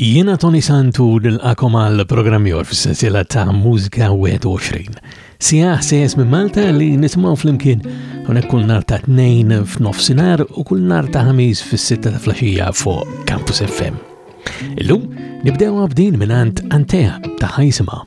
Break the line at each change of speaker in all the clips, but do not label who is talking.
Jiena Toni Sant u nilqakom għal programm jor fis-sensiela ta' Mużika 21. Sija ħsejjes minn Malta li nisimgħu flimkien hawnhekk kull nar ta' tnejn f'nofsinhar u kull nar ta' ħamis fis-sitta ta' flaxija fuq Campus FM. Illum nibdew għabdin minn Antea ta' ħajsima.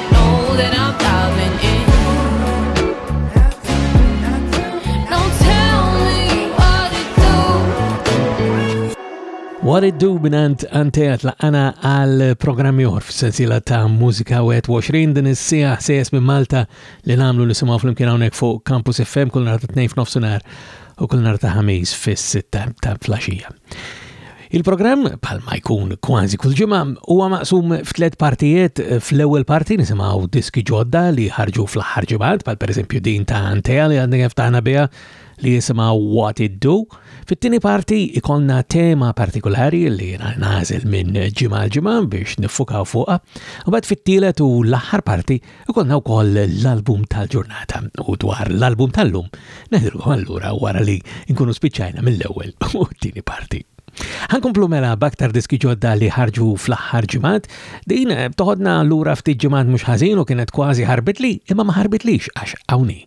What it do binant anteja tlaqana għal programmi uħor f-sensila ta' mużika 21 din is-sija ħsejjes minn Malta li namlu nisimgħu flimkien hawnhekk fuq Campus FM kull nhar ta' tnejn f'nofsinhar u kull nhar ta' ħamis fis-sitta ta' flaxija. Il-programm, bħalma jkun kważi kull ġimgħa, huwa maqsum f'tliet partijiet. Fl-ewwel parti nisimgħu diski ġodda li ħarġu fl-aħħar ġimgħat, bħal pereżempju din ta' Antea li għandna kif taħna biha li jisimgħu What It Do. Fit-tieni parti ikollna tema partikolari li jiena nagħżel minn ġimgħa ġimgħa biex niffukaw fuqha. U bad fit-tielet u l-aħħar parti Ikollna wkoll l-album tal-ġurnata u dwar l-album tal-lum neħdilkom allura wara li nkunu spiċċajna mill-ewwel u t-tieni parti. Ħankomplu mela baktar diski ġodda li ħarġu fl-aħħar ġimgħat, din eh, toħodna lura ftit ġimgħat mhux ħażin u kienet kważi ħarbitli, imma ma ħarbitlix għax hawnhi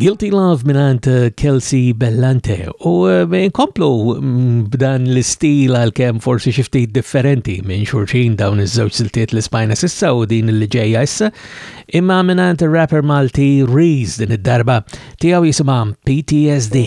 Guilty Love
minant eh, Kelsey Bellante u eh, inkomplu mm, b'dan l-istil għal-kem forsi xifti differenti minn xurxin dawn iż-żewġ siltiet l spajna sissa u din li ġeja issa imma minant rapper Malti Rees din id-darba tijaw jisimam PTSD.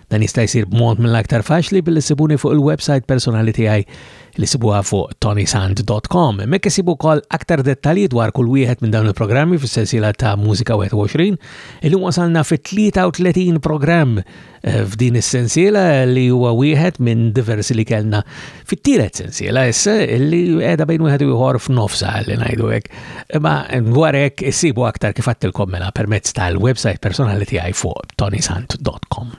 Dan jista' jsir b'mod mill-aktar faċli billi sibuni fuq il-website personali tiegħi li sibuha fuq tonysand.com. Mek isibu wkoll aktar dettalji dwar kull wieħed minn dawn il-programmi fis-sensiela ta' Mużika 21 li wasalna fit-33 programm eh, f'din is-sensiela li huwa wieħed minn diversi li kellna Fit-tielet sensiela issa illi qiegħda bejn wieħed u ieħor f'nofsa li ngħidu hekk. Imma dwar hekk issibu aktar kif għattilkom mela permezz tal-website personali tiegħi fuq tonisant.com.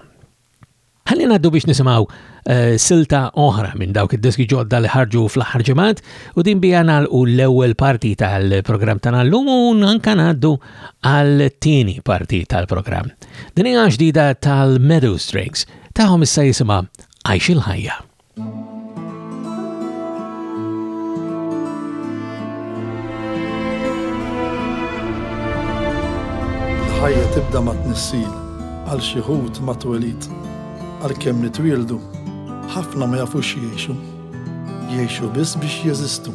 Ħalli ngħaddu biex nisimgħu eh, silta oħra minn dawk id-diski ġodda li ħarġu fl-aħħar ġimgħat u din bija nagħlqu l-ewwel parti tal-programm tagħna llum u anke ngħaddu għal tieni parti tal-programm. Din hija ġdida tal-Meadow Strings tagħhom issa jisimha Għajx il-ħajja.
Il-ħajja tibda mat-tnissil, għal xi wħud mat-twelid. Għalkemm nitwieldu, ħafna ma jafux jgħixu, jgħixu biss biex jeżistu.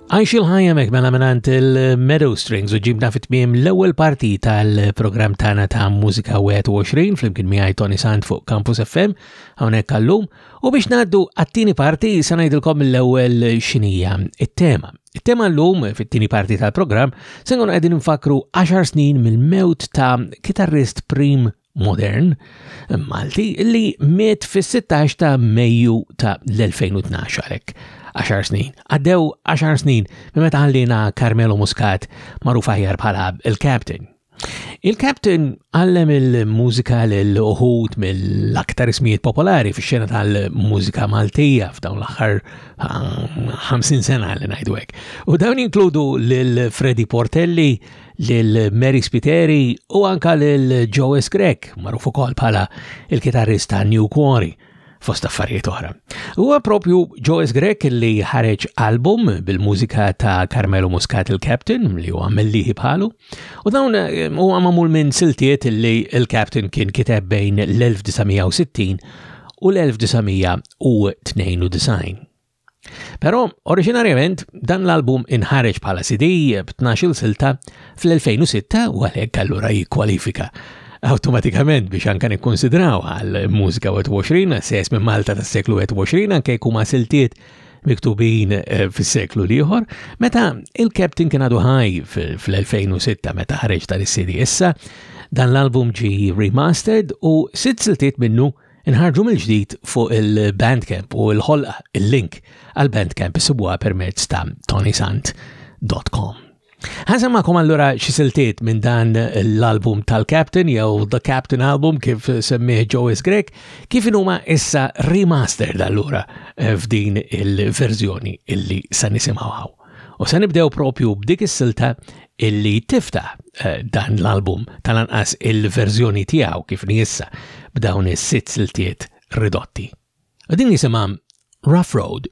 Għajx il-ħajja mek mela minant il-Meadow Strings u ġibna fit mim l-ewwel parti tal-programm tagħna ta' Mużika 21 flimkien miegħi Tony Sant fuq Campus FM hawnhekk kallum u biex ngħaddu għat-tieni parti se ngħidilkom l-ewwel xinija it-tema. It-tema l-lum fit-tieni parti tal-programm se nkunu qegħdin nfakru 10 snin mill-mewt ta' kitarrist prim modern Malti li miet fis-16 ta' Mejju ta' l-2012 għalhekk 10 snin. Għaddew 10 snin minn meta ħallina Carmelo Muscat magħruf aħjar bħala il-Captain. Il-Captain għallem il-mużika lil uħud mill-aktar ismijiet popolari fix-xena tal-mużika Maltija f'dawn l-aħħar 50 ah, sena li ngħidu hekk. U dawn jinkludu lil Freddy Portelli, lil Mary Spiteri u anka lil Joe Grek, magħruf ukoll bħala il-kitarrist ta' New Quarry fost affarijiet oħra. Huwa propju Joe Grek li ħareġ album bil-mużika ta' Carmelo Muscat il-Captain li huwa melliħi bħalu u dawn eh, huwa magħmul minn siltiet li il-Captain kien kiteb bejn l-1960 u l-1992. Però oriġinarjament dan l-album inħareġ bħala CD b'12 silta fl-2006 u għalhekk allura jikkwalifika awtomatikament biex anka nikkonsidraw għal mużika 21 sess minn Malta tas-seklu 21 anke jkun siltiet miktubin eh, fis-seklu liħor, meta il-Captain kien għadu ħaj fl-2006 meta ħareġ tal-CD issa, dan l-album ġi remastered u sitt siltiet minnu Inħarġu mill-ġdid fuq il-Bandcamp u l-ħolqa il-link għal-Bandcamp isibuha permezz ta' tonisant.com. Għazamakom allura xisiltiet minn dan l-album tal-Captain jew The Captain Album kif semmiħ Joyce Grek kif inuma issa remastered allura eh, f'din il-verżjoni illi sa nisimgħu U se nibdew propju b'dik is-silta illi tiftaħ eh, dan l-album tal-anqas il-verżjoni tiegħu kif issa b'dawn is-sitt siltiet ridotti. U din jisimha Rough Road.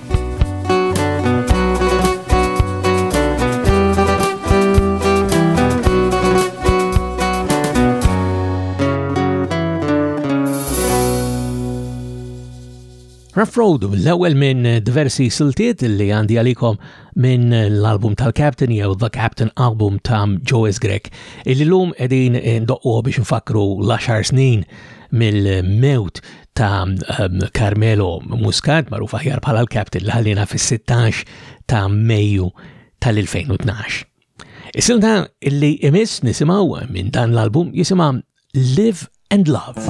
Rough Road, l-ewwel minn diversi siltiet li għandi għalikom minn l-album tal-Captain jew The Captain album ta' Joyce Grek. Illum qegħdin ndoqqu biex nfakru l-10 snin mill-mewt ta' ehm, Carmelo Muscat, magħruf aħjar bħala l-Captain li ħallina fis-16 ta' Mejju tal-2012. Is-silta li imiss nisimgħu minn dan l-album jisimha Live and Love.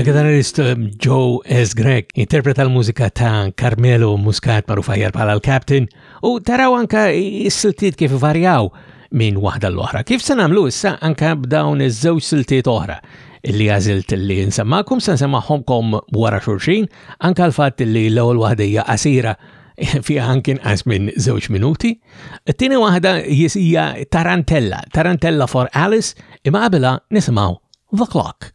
Il-gitarrist eh, Joe S. Greg interpreta l-mużika ta' Carmelo Muscat marufajjar pala l-Captain u taraw anka s-siltiet kif varjaw minn waħda l-oħra. Kif se nagħmlu issa anka b'dawn iż-żewġ siltiet oħra li għażilt li nsemmakom se nsemmaħomkom wara xulxin anka l-fatt li l-ewwel waħda hija qasira fiha anki nqas minn żewġ minuti. Tieni waħda hija Tarantella, Tarantella for Alice, imma qabela nisimgħu The Clock.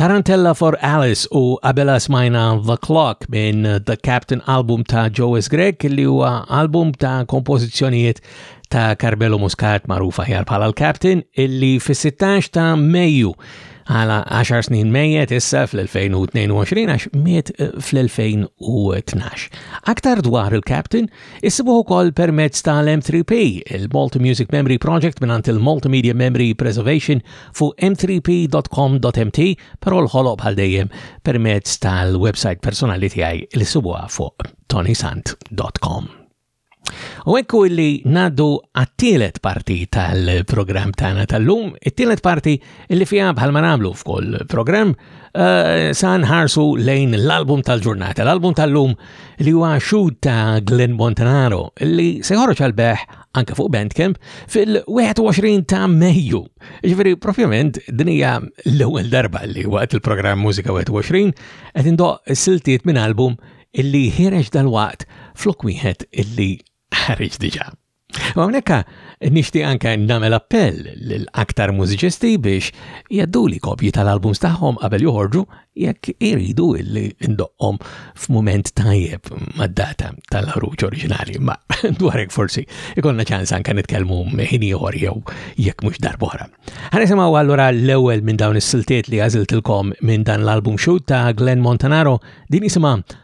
Tarantella for Alice u qabela smajna The Clock minn The Captain album ta' Joes Greg li huwa album ta' kompożizzjonijiet ta' Carmelo Muscat magħrufa ħjar bħala l-Captain illi fis-16 ta' Mejju għala 10 snin mejjet issa fl-2022 għax miet eh, fl-2012. Aktar dwar il-Captain Issibuh ukoll permezz ta' l-M3P, il-Malta Music Memory Project mingħand il-Multimedia Memory Preservation fuq m3p.com.mt, però l-ħoloq bħal dejjem permezz tal-website personali tiegħi li sibuha fuq tonisant.com. U ekku illi nadu għattilet parti tal-programm tagħna tal-lum, it-tielet parti illi fiha bħalma nagħmlu f'kull programm eh, sa nħarsu lejn l-album tal-ġurnata, l-album tal-lum li huwa xud ta' Glenn Montanaro li se joħroġ għal-beħ anke fuq Bandcamp fil-21 ta' Mejju. Ġifieri propjament din hija l-ewwel darba li waqt il-programm Mużika 21 qed indoq siltiet minn album illi ħireġ dal-waqt flok wieħed illi ħareġ diġà. U għamnekka nishti anka namel appell l-aktar mużiċisti biex jadduli kopji tal-albums tagħhom qabel joħorġu jekk iridu illi ndoqqhom f'mument tajjeb mad-data tal-ħruġ oriġinali. Ma dwarek forsi ikollna ċans anka nitkellmu ħin ieħor jew jekk mhux darbora. Ħa nisimgħu allura l-ewwel minn dawn is-siltiet li għażiltilkom minn dan l-album shoot ta' Glenn Montanaro din jisimha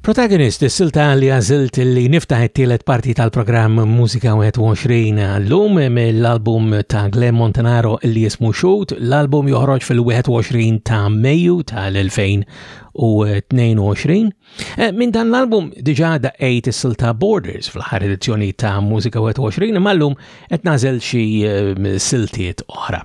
Protagonist, is-silta li għażilt li niftaħ it-tielet parti tal-programm Mużika 21 għallum mill-album ta' Glenn Montanaro li jismu Shoot, l-album joħroġ fil-21 ta' Mejju tal-2022. Eh, Minn dan l-album diġa daqqejt is-silta Borders fl-ħar edizzjoni ta' Mużika 21 imma llum qed nażel xi eh, siltiet oħra.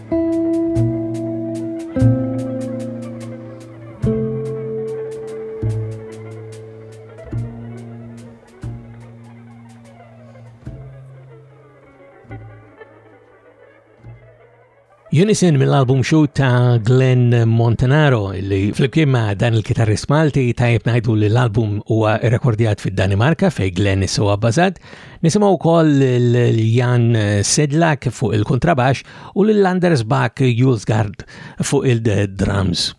Unison mill-album shoot ta' Glenn Montanaro li fl-kien ma' dan il-kitarrist Malti tajb najdu li l-album huwa rekordjat fid-Danimarka fej Glenn issu għabbażat Nisimgħu wkoll lil Jan Sedlak fuq il-kontrabax u lil Anders Bach Julsgard fuq il-drums.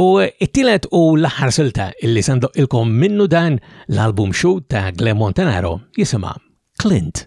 U it-tielet u l-aħħar silta illi sandoq ilkom minnu dan l-album xut ta' Glenn Montanaro jisimha Clint.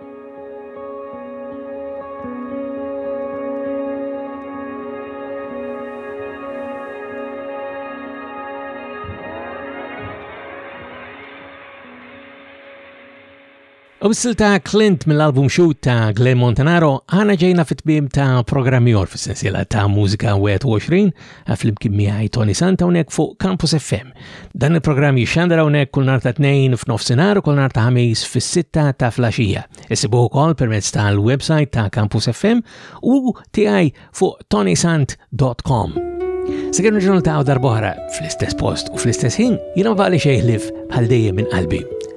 Whistle ta' Clint mill-album Shoot ta' Glenn Montanaro għana ġejna fit-tmim ta' programmi or fil-sensila ta' mużika 21 flimkien miegħi Tony Sant hawnhekk fuq Campus FM. Dan il-programm jixxandar hawnhekk kull nhar ta' tnejn f'nofsinhar u kull nhar ta' ħamis fis-sitta ta' flaxija. Isibuh ukoll permezz tal-website ta' Campus FM u tiegħi fuq tonysant.com. Sekemm nġurnal ta' darbohra fl-istess post u fl-istess ħin, jiena ma baqli xejn ħlief bħal dejjem minn qalbi.